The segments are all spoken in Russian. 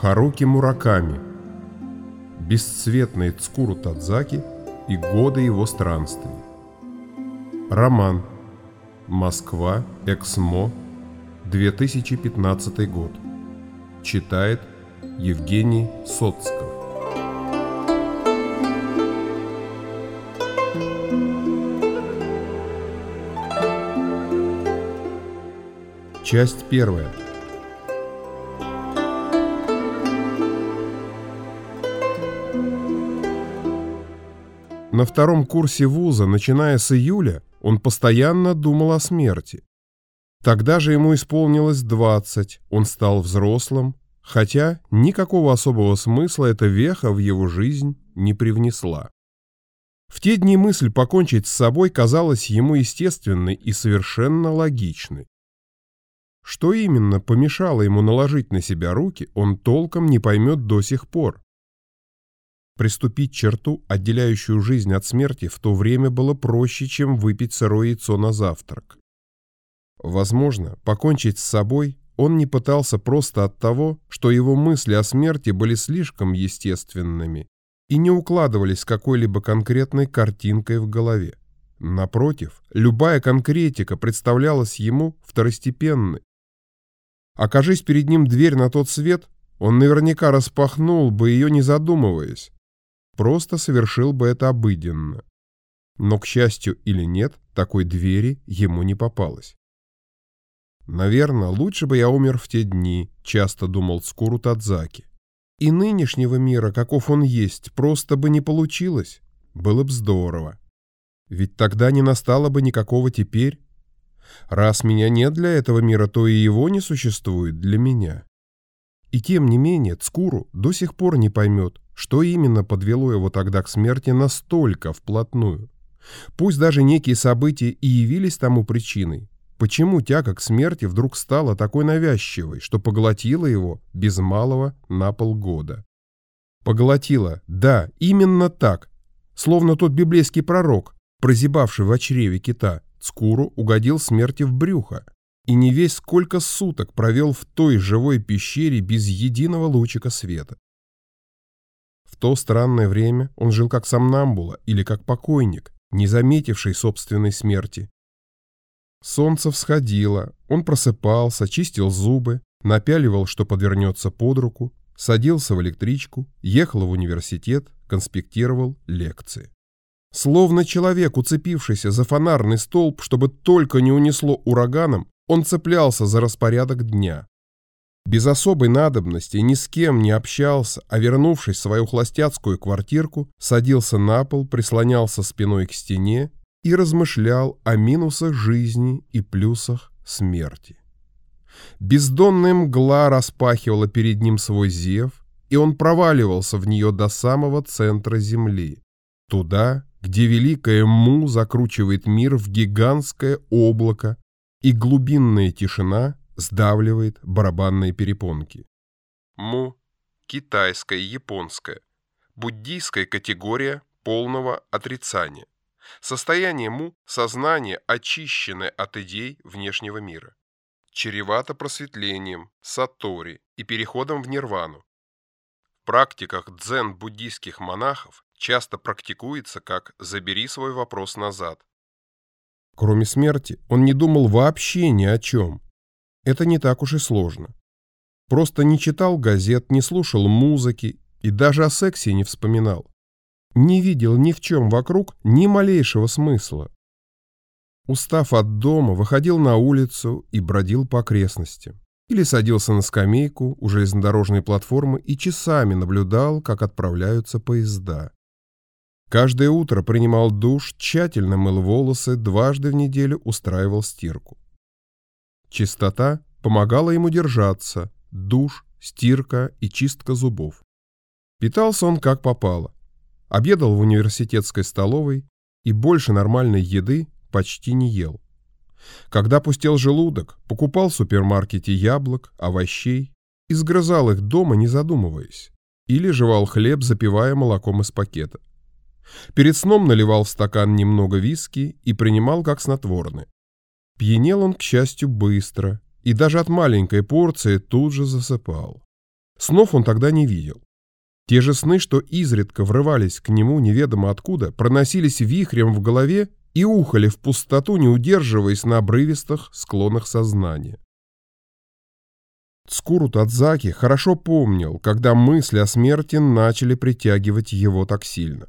Харуки Мураками, Бесцветный Цкуру Тадзаки и годы его странствий. Роман. Москва. Эксмо. 2015 год. Читает Евгений Соцков. Часть первая. На втором курсе вуза, начиная с июля, он постоянно думал о смерти. Тогда же ему исполнилось 20, он стал взрослым, хотя никакого особого смысла эта веха в его жизнь не привнесла. В те дни мысль покончить с собой казалась ему естественной и совершенно логичной. Что именно помешало ему наложить на себя руки, он толком не поймет до сих пор. Приступить черту, отделяющую жизнь от смерти, в то время было проще, чем выпить сырое яйцо на завтрак. Возможно, покончить с собой он не пытался просто от того, что его мысли о смерти были слишком естественными и не укладывались какой-либо конкретной картинкой в голове. Напротив, любая конкретика представлялась ему второстепенной. Окажись перед ним дверь на тот свет, он наверняка распахнул бы ее, не задумываясь просто совершил бы это обыденно. Но, к счастью или нет, такой двери ему не попалось. «Наверное, лучше бы я умер в те дни», — часто думал Скуру Тадзаки. «И нынешнего мира, каков он есть, просто бы не получилось. Было бы здорово. Ведь тогда не настало бы никакого теперь. Раз меня нет для этого мира, то и его не существует для меня». И тем не менее Цкуру до сих пор не поймет, что именно подвело его тогда к смерти настолько вплотную? Пусть даже некие события и явились тому причиной, почему тяга к смерти вдруг стала такой навязчивой, что поглотила его без малого на полгода? Поглотила, да, именно так, словно тот библейский пророк, прозябавший в чреве кита, Цкуру угодил смерти в брюхо, и не весь сколько суток провел в той живой пещере без единого лучика света то странное время он жил как сомнамбула или как покойник, не заметивший собственной смерти. Солнце всходило, он просыпался, чистил зубы, напяливал, что подвернется под руку, садился в электричку, ехал в университет, конспектировал лекции. Словно человек, уцепившийся за фонарный столб, чтобы только не унесло ураганом, он цеплялся за распорядок дня, без особой надобности ни с кем не общался, а вернувшись в свою холостяцкую квартирку, садился на пол, прислонялся спиной к стене и размышлял о минусах жизни и плюсах смерти. Бездонная мгла распахивала перед ним свой зев, и он проваливался в нее до самого центра Земли, туда, где великая Му закручивает мир в гигантское облако, и глубинная тишина сдавливает барабанные перепонки. Му – китайская, японская, буддийская категория полного отрицания. Состояние му – сознание, очищенное от идей внешнего мира. Чревато просветлением, сатори и переходом в нирвану. В практиках дзен-буддийских монахов часто практикуется как «забери свой вопрос назад». Кроме смерти, он не думал вообще ни о чем – это не так уж и сложно. Просто не читал газет, не слушал музыки и даже о сексе не вспоминал. Не видел ни в чем вокруг ни малейшего смысла. Устав от дома, выходил на улицу и бродил по окрестностям. Или садился на скамейку у железнодорожной платформы и часами наблюдал, как отправляются поезда. Каждое утро принимал душ, тщательно мыл волосы, дважды в неделю устраивал стирку. Чистота помогала ему держаться, душ, стирка и чистка зубов. Питался он как попало. Обедал в университетской столовой и больше нормальной еды почти не ел. Когда пустел желудок, покупал в супермаркете яблок, овощей и сгрызал их дома, не задумываясь. Или жевал хлеб, запивая молоком из пакета. Перед сном наливал в стакан немного виски и принимал как снотворное. Пьянел он, к счастью, быстро, и даже от маленькой порции тут же засыпал. Снов он тогда не видел. Те же сны, что изредка врывались к нему неведомо откуда, проносились вихрем в голове и ухали в пустоту, не удерживаясь на обрывистых склонах сознания. Цкуру Тадзаки хорошо помнил, когда мысли о смерти начали притягивать его так сильно.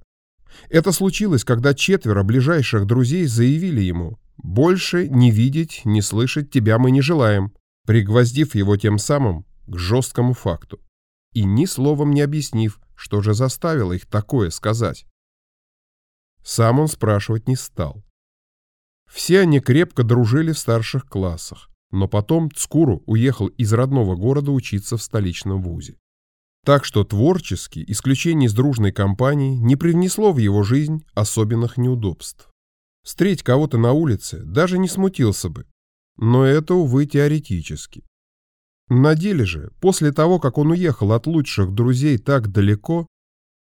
Это случилось, когда четверо ближайших друзей заявили ему «Больше не видеть, не слышать тебя мы не желаем», пригвоздив его тем самым к жесткому факту и ни словом не объяснив, что же заставило их такое сказать. Сам он спрашивать не стал. Все они крепко дружили в старших классах, но потом Цкуру уехал из родного города учиться в столичном вузе. Так что творчески исключение из дружной компании не привнесло в его жизнь особенных неудобств. Встретить кого-то на улице даже не смутился бы, но это, увы, теоретически. На деле же, после того, как он уехал от лучших друзей так далеко,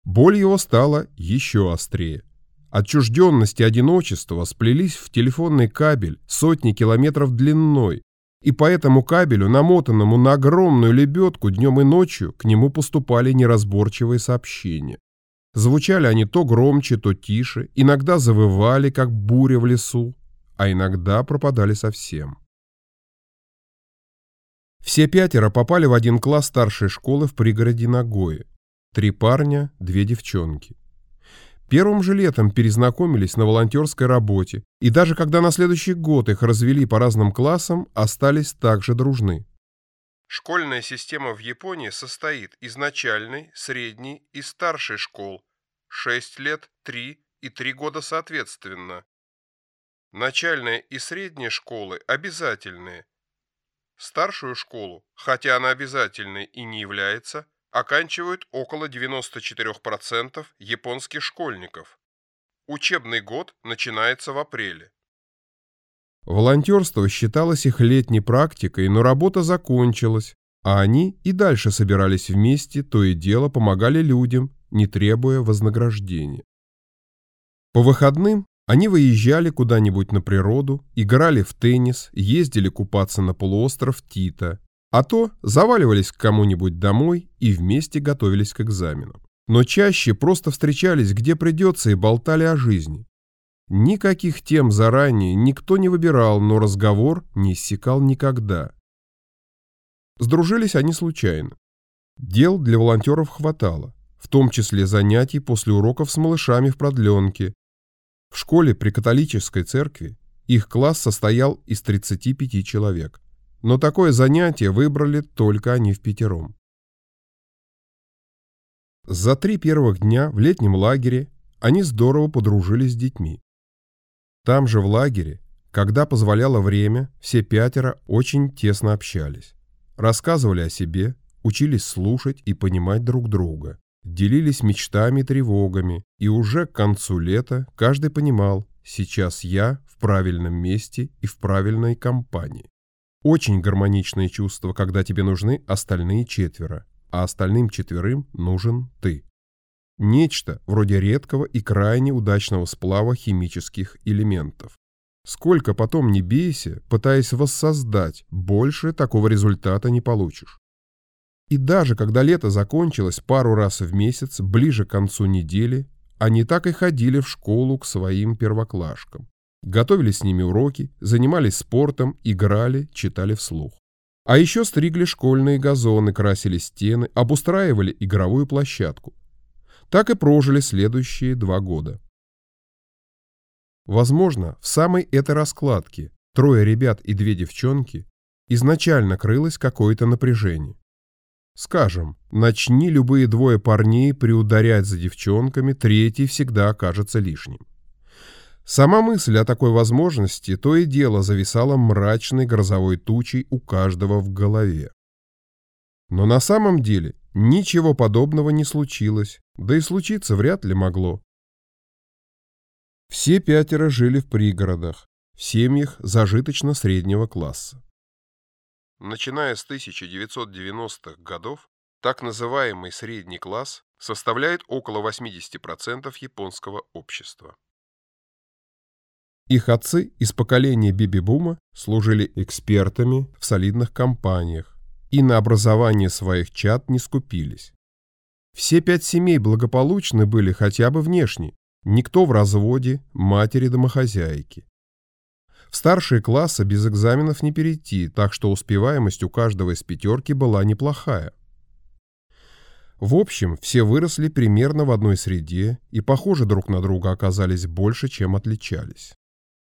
боль его стала еще острее. Отчужденность и одиночество сплелись в телефонный кабель сотни километров длиной, и по этому кабелю, намотанному на огромную лебедку днем и ночью, к нему поступали неразборчивые сообщения. Звучали они то громче, то тише, иногда завывали, как буря в лесу, а иногда пропадали совсем. Все пятеро попали в один класс старшей школы в пригороде Нагои. Три парня, две девчонки. Первым же летом перезнакомились на волонтерской работе, и даже когда на следующий год их развели по разным классам, остались также дружны. Школьная система в Японии состоит из начальной, средней и старшей школ. 6 лет, 3 и 3 года соответственно. Начальная и средняя школы обязательные, Старшую школу, хотя она обязательной и не является, оканчивают около 94% японских школьников. Учебный год начинается в апреле. Волонтерство считалось их летней практикой, но работа закончилась, а они и дальше собирались вместе, то и дело помогали людям, не требуя вознаграждения. По выходным они выезжали куда-нибудь на природу, играли в теннис, ездили купаться на полуостров Тита, а то заваливались к кому-нибудь домой и вместе готовились к экзаменам. Но чаще просто встречались где придется и болтали о жизни. Никаких тем заранее никто не выбирал, но разговор не иссякал никогда. Сдружились они случайно. Дел для волонтеров хватало, в том числе занятий после уроков с малышами в продленке, в школе при католической церкви их класс состоял из 35 человек, но такое занятие выбрали только они в пятером. За три первых дня в летнем лагере они здорово подружились с детьми. Там же в лагере, когда позволяло время, все пятеро очень тесно общались. Рассказывали о себе, учились слушать и понимать друг друга делились мечтами и тревогами, и уже к концу лета каждый понимал, сейчас я в правильном месте и в правильной компании. Очень гармоничное чувство, когда тебе нужны остальные четверо, а остальным четверым нужен ты. Нечто вроде редкого и крайне удачного сплава химических элементов. Сколько потом не бейся, пытаясь воссоздать, больше такого результата не получишь. И даже когда лето закончилось пару раз в месяц, ближе к концу недели, они так и ходили в школу к своим первоклашкам. Готовили с ними уроки, занимались спортом, играли, читали вслух. А еще стригли школьные газоны, красили стены, обустраивали игровую площадку. Так и прожили следующие два года. Возможно, в самой этой раскладке трое ребят и две девчонки изначально крылось какое-то напряжение. Скажем, начни любые двое парней приударять за девчонками, третий всегда окажется лишним. Сама мысль о такой возможности то и дело зависала мрачной грозовой тучей у каждого в голове. Но на самом деле ничего подобного не случилось, да и случиться вряд ли могло. Все пятеро жили в пригородах, в семьях зажиточно-среднего класса. Начиная с 1990-х годов, так называемый средний класс составляет около 80% японского общества. Их отцы из поколения биби-бума служили экспертами в солидных компаниях, и на образование своих чад не скупились. Все пять семей благополучны были хотя бы внешне, никто в разводе, матери-домохозяйки. В старшие классы без экзаменов не перейти, так что успеваемость у каждого из пятерки была неплохая. В общем, все выросли примерно в одной среде и похожи друг на друга оказались больше, чем отличались.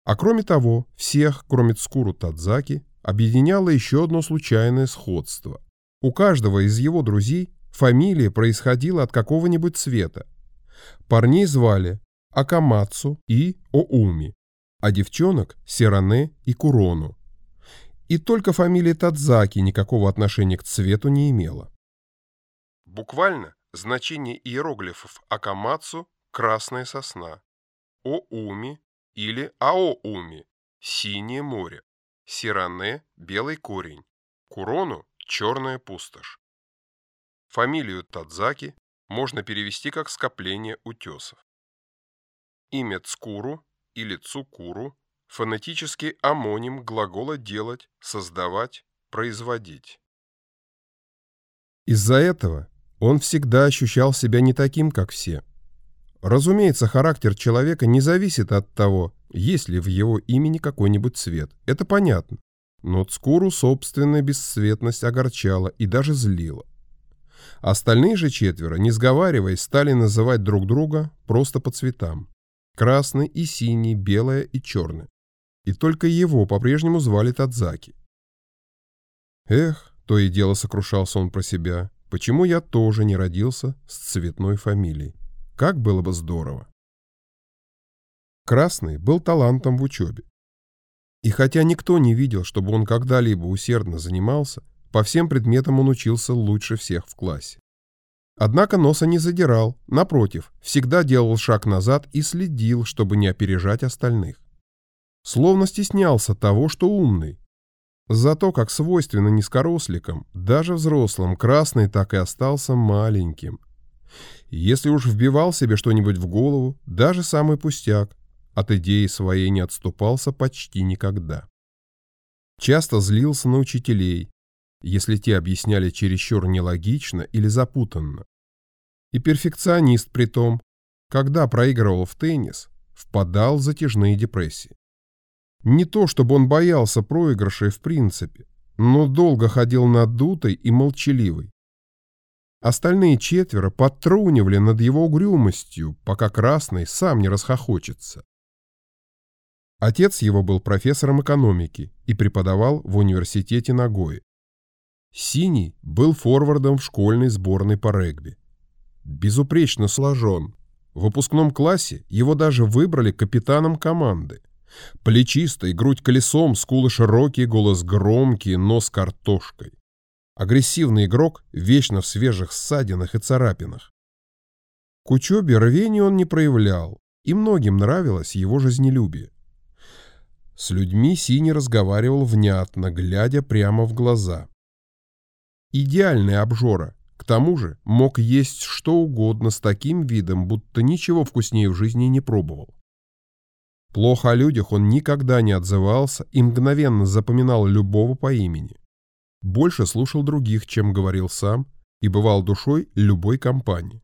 А кроме того, всех, кроме Цкуру Тадзаки, объединяло еще одно случайное сходство. У каждого из его друзей фамилия происходила от какого-нибудь цвета. Парней звали Акамацу и Оуми, а девчонок – Сиране и Курону. И только фамилия Тадзаки никакого отношения к цвету не имела. Буквально значение иероглифов Акамацу – красная сосна, Оуми или Аоуми – синее море, Сиране – белый корень, Курону – черная пустошь. Фамилию Тадзаки можно перевести как скопление утесов. Имя Цкуру или Цукуру – фонетический амоним глагола «делать», «создавать», «производить». Из-за этого он всегда ощущал себя не таким, как все. Разумеется, характер человека не зависит от того, есть ли в его имени какой-нибудь цвет. Это понятно. Но Цкуру собственная бесцветность огорчала и даже злила. Остальные же четверо, не сговариваясь, стали называть друг друга просто по цветам. Красный и синий, белое и черное. И только его по-прежнему звали Тадзаки. Эх, то и дело сокрушался он про себя. Почему я тоже не родился с цветной фамилией? Как было бы здорово. Красный был талантом в учебе. И хотя никто не видел, чтобы он когда-либо усердно занимался, по всем предметам он учился лучше всех в классе. Однако носа не задирал, напротив, всегда делал шаг назад и следил, чтобы не опережать остальных. Словно стеснялся того, что умный, Зато, как свойственно низкоросликам, даже взрослым, красный так и остался маленьким. Если уж вбивал себе что-нибудь в голову, даже самый пустяк, от идеи своей не отступался почти никогда. Часто злился на учителей, если те объясняли чересчур нелогично или запутанно. И перфекционист при том, когда проигрывал в теннис, впадал в затяжные депрессии. Не то, чтобы он боялся проигрышей в принципе, но долго ходил надутый и молчаливый. Остальные четверо подтрунивали над его угрюмостью, пока Красный сам не расхохочется. Отец его был профессором экономики и преподавал в университете Нагои. Синий был форвардом в школьной сборной по регби. Безупречно сложен. В выпускном классе его даже выбрали капитаном команды. Плечистый, грудь колесом, скулы широкие, голос громкий, нос картошкой. Агрессивный игрок, вечно в свежих ссадинах и царапинах. К учебе рвения он не проявлял, и многим нравилось его жизнелюбие. С людьми Синий разговаривал внятно, глядя прямо в глаза. Идеальный обжора, к тому же мог есть что угодно с таким видом, будто ничего вкуснее в жизни не пробовал. Плохо о людях он никогда не отзывался и мгновенно запоминал любого по имени. Больше слушал других, чем говорил сам, и бывал душой любой компании.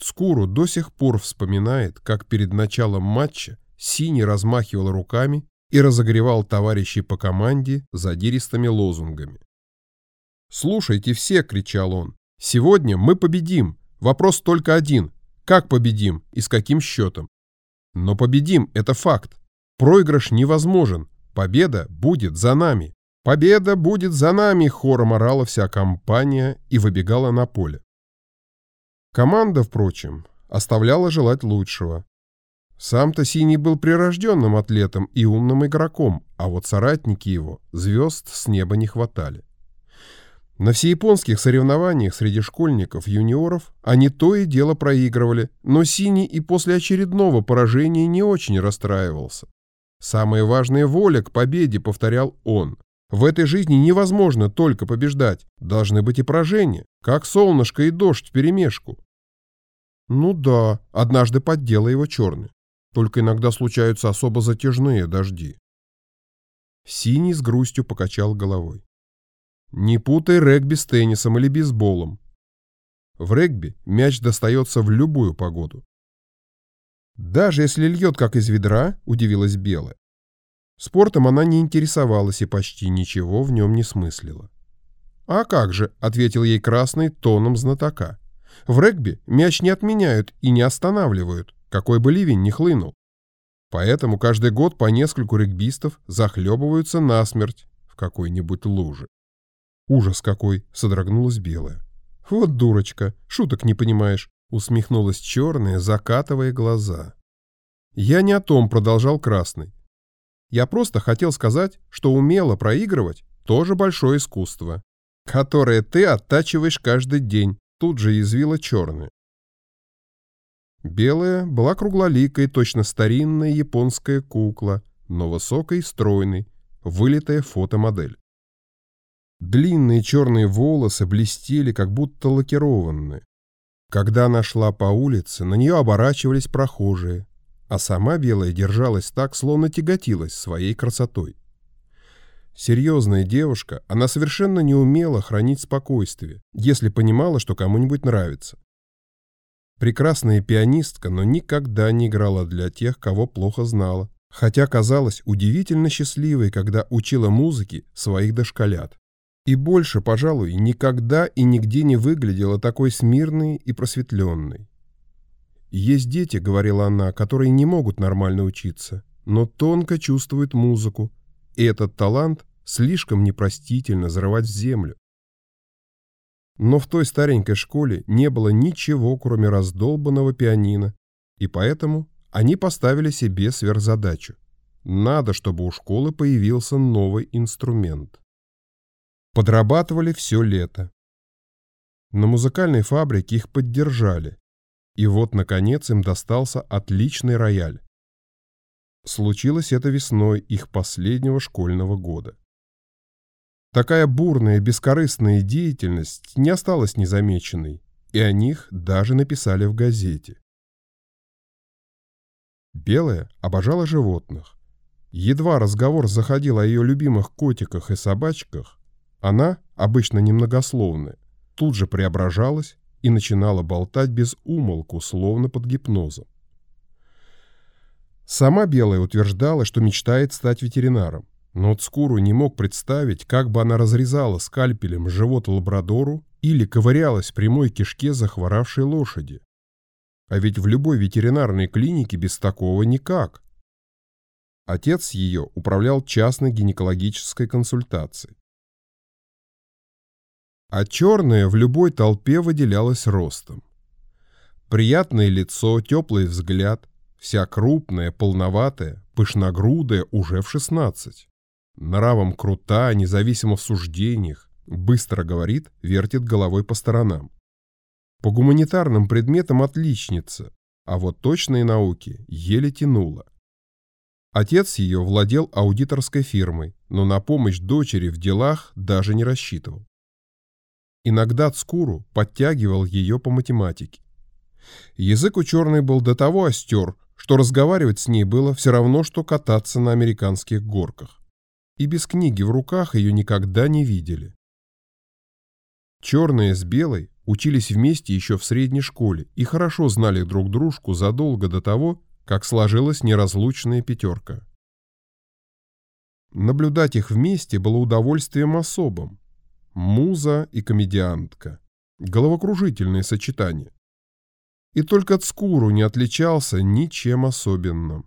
Цкуру до сих пор вспоминает, как перед началом матча Синий размахивал руками и разогревал товарищей по команде задиристыми лозунгами. «Слушайте все!» — кричал он. «Сегодня мы победим! Вопрос только один. Как победим и с каким счетом? Но победим, это факт. Проигрыш невозможен. Победа будет за нами. Победа будет за нами, хором орала вся компания и выбегала на поле. Команда, впрочем, оставляла желать лучшего. Сам-то Синий был прирожденным атлетом и умным игроком, а вот соратники его звезд с неба не хватали. На всеяпонских соревнованиях среди школьников-юниоров они то и дело проигрывали, но Синий и после очередного поражения не очень расстраивался. Самое важное воля к победе, повторял он. В этой жизни невозможно только побеждать, должны быть и поражения, как солнышко и дождь вперемешку. Ну да, однажды поддело его черный. Только иногда случаются особо затяжные дожди. Синий с грустью покачал головой. Не путай регби с теннисом или бейсболом. В регби мяч достается в любую погоду. Даже если льет как из ведра, удивилась Белая. Спортом она не интересовалась и почти ничего в нем не смыслила. «А как же», — ответил ей Красный тоном знатока. «В регби мяч не отменяют и не останавливают, какой бы ливень ни хлынул. Поэтому каждый год по нескольку регбистов захлебываются насмерть в какой-нибудь луже. «Ужас какой!» — содрогнулась белая. «Вот дурочка, шуток не понимаешь», — усмехнулась черная, закатывая глаза. «Я не о том», — продолжал красный. «Я просто хотел сказать, что умело проигрывать — тоже большое искусство, которое ты оттачиваешь каждый день», — тут же язвила черная. Белая была круглоликой, точно старинная японская кукла, но высокой и стройной, вылитая фотомодель. Длинные черные волосы блестели, как будто лакированные. Когда она шла по улице, на нее оборачивались прохожие, а сама Белая держалась так, словно тяготилась своей красотой. Серьезная девушка, она совершенно не умела хранить спокойствие, если понимала, что кому-нибудь нравится. Прекрасная пианистка, но никогда не играла для тех, кого плохо знала, хотя казалась удивительно счастливой, когда учила музыке своих дошколят. И больше, пожалуй, никогда и нигде не выглядела такой смирной и просветленной. «Есть дети», — говорила она, — «которые не могут нормально учиться, но тонко чувствуют музыку, и этот талант слишком непростительно зарывать в землю. Но в той старенькой школе не было ничего, кроме раздолбанного пианино, и поэтому они поставили себе сверхзадачу. Надо, чтобы у школы появился новый инструмент. Подрабатывали все лето. На музыкальной фабрике их поддержали, и вот, наконец, им достался отличный рояль. Случилось это весной их последнего школьного года. Такая бурная, бескорыстная деятельность не осталась незамеченной, и о них даже написали в газете. Белая обожала животных. Едва разговор заходил о ее любимых котиках и собачках, она, обычно немногословная, тут же преображалась и начинала болтать без умолку, словно под гипнозом. Сама Белая утверждала, что мечтает стать ветеринаром. Но Цкуру не мог представить, как бы она разрезала скальпелем живот лабрадору или ковырялась в прямой кишке захворавшей лошади. А ведь в любой ветеринарной клинике без такого никак. Отец ее управлял частной гинекологической консультацией. А черная в любой толпе выделялась ростом. Приятное лицо, теплый взгляд, вся крупная, полноватая, пышногрудая уже в шестнадцать. Нравом крута, независимо в суждениях, быстро говорит, вертит головой по сторонам. По гуманитарным предметам отличница, а вот точные науки еле тянула. Отец ее владел аудиторской фирмой, но на помощь дочери в делах даже не рассчитывал. Иногда Цкуру подтягивал ее по математике. Язык у черной был до того остер, что разговаривать с ней было все равно, что кататься на американских горках и без книги в руках ее никогда не видели. Черные с белой учились вместе еще в средней школе и хорошо знали друг дружку задолго до того, как сложилась неразлучная пятерка. Наблюдать их вместе было удовольствием особым. Муза и комедиантка. Головокружительное сочетание. И только Цкуру не отличался ничем особенным.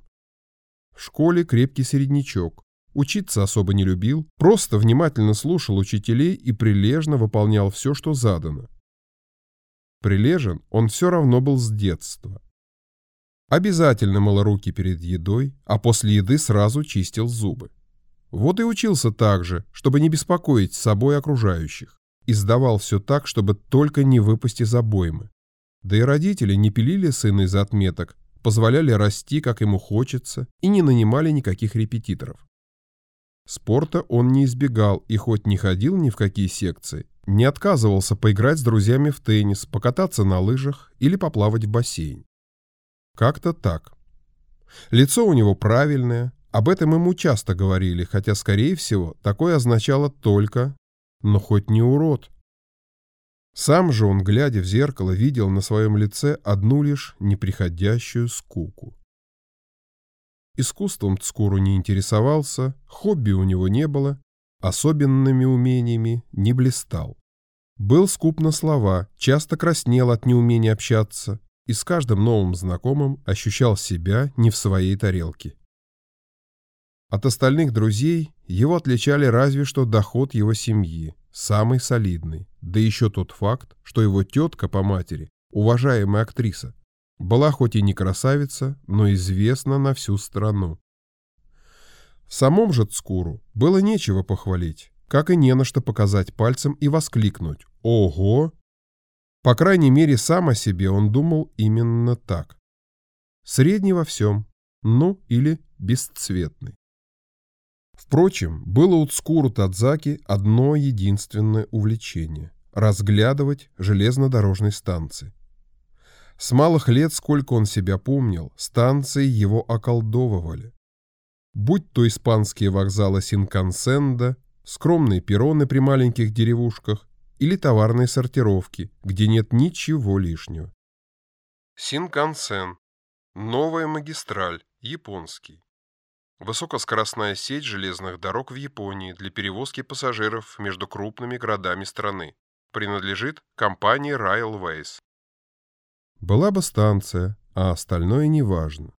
В школе крепкий середнячок, Учиться особо не любил, просто внимательно слушал учителей и прилежно выполнял все, что задано. Прилежен он все равно был с детства. Обязательно мыл руки перед едой, а после еды сразу чистил зубы. Вот и учился так же, чтобы не беспокоить собой окружающих. И сдавал все так, чтобы только не выпасть из обоймы. Да и родители не пилили сына из отметок, позволяли расти, как ему хочется, и не нанимали никаких репетиторов. Спорта он не избегал и хоть не ходил ни в какие секции, не отказывался поиграть с друзьями в теннис, покататься на лыжах или поплавать в бассейн. Как-то так. Лицо у него правильное, об этом ему часто говорили, хотя, скорее всего, такое означало только но хоть не урод. Сам же он, глядя в зеркало, видел на своем лице одну лишь неприходящую скуку. Искусством Цкуру не интересовался, хобби у него не было, особенными умениями не блистал. Был скуп на слова, часто краснел от неумения общаться и с каждым новым знакомым ощущал себя не в своей тарелке. От остальных друзей его отличали разве что доход его семьи, самый солидный, да еще тот факт, что его тетка по матери, уважаемая актриса, была хоть и не красавица, но известна на всю страну. В самом же Цкуру было нечего похвалить, как и не на что показать пальцем и воскликнуть «Ого!». По крайней мере, сам о себе он думал именно так. Средний во всем, ну или бесцветный. Впрочем, было у Цкуру Тадзаки одно единственное увлечение – разглядывать железнодорожные станции. С малых лет, сколько он себя помнил, станции его околдовывали. Будь то испанские вокзалы Синкансенда, скромные перроны при маленьких деревушках или товарные сортировки, где нет ничего лишнего. Синкансен. Новая магистраль. Японский. Высокоскоростная сеть железных дорог в Японии для перевозки пассажиров между крупными городами страны. Принадлежит компании Railways. Была бы станция, а остальное неважно.